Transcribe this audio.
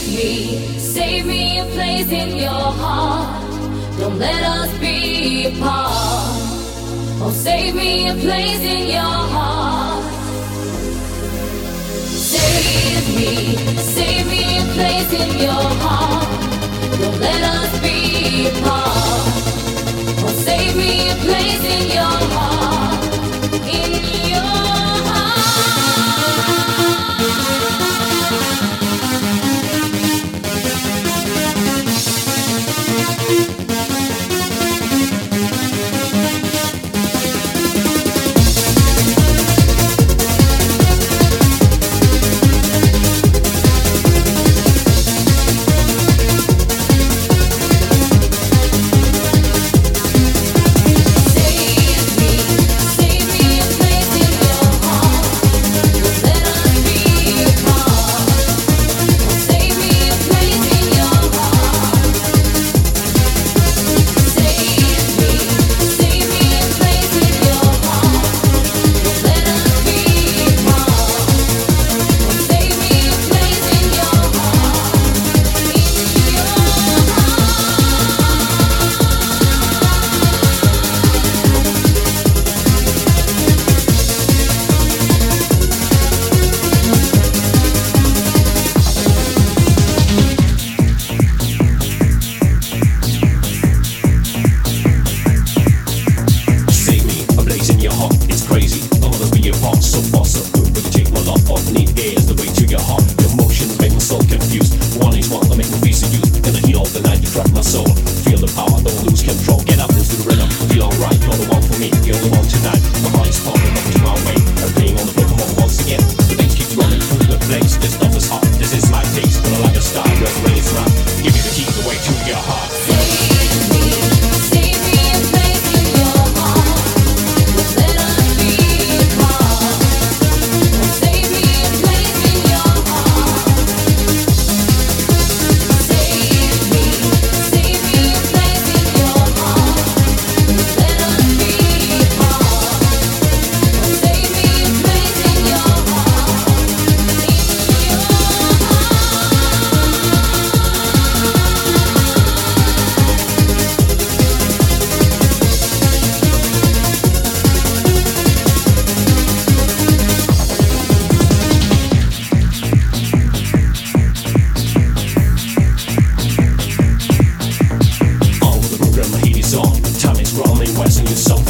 with me. Save me a place in your heart. Don't let us be apart. Oh, save me a place in your heart. Save me, save me a place in your heart. Don't let us be apart. Oh, save me a place in all the night you crack my soul. Feel the power, don't lose control. Get up, into the rhythm. Alright, you're the one for me, one tonight. My heart is up to my. I'm on the once again. The keeps running through the place. This stuff is hot, this is my taste. Like a star. Give me the key, the way to your heart. blessing yourself.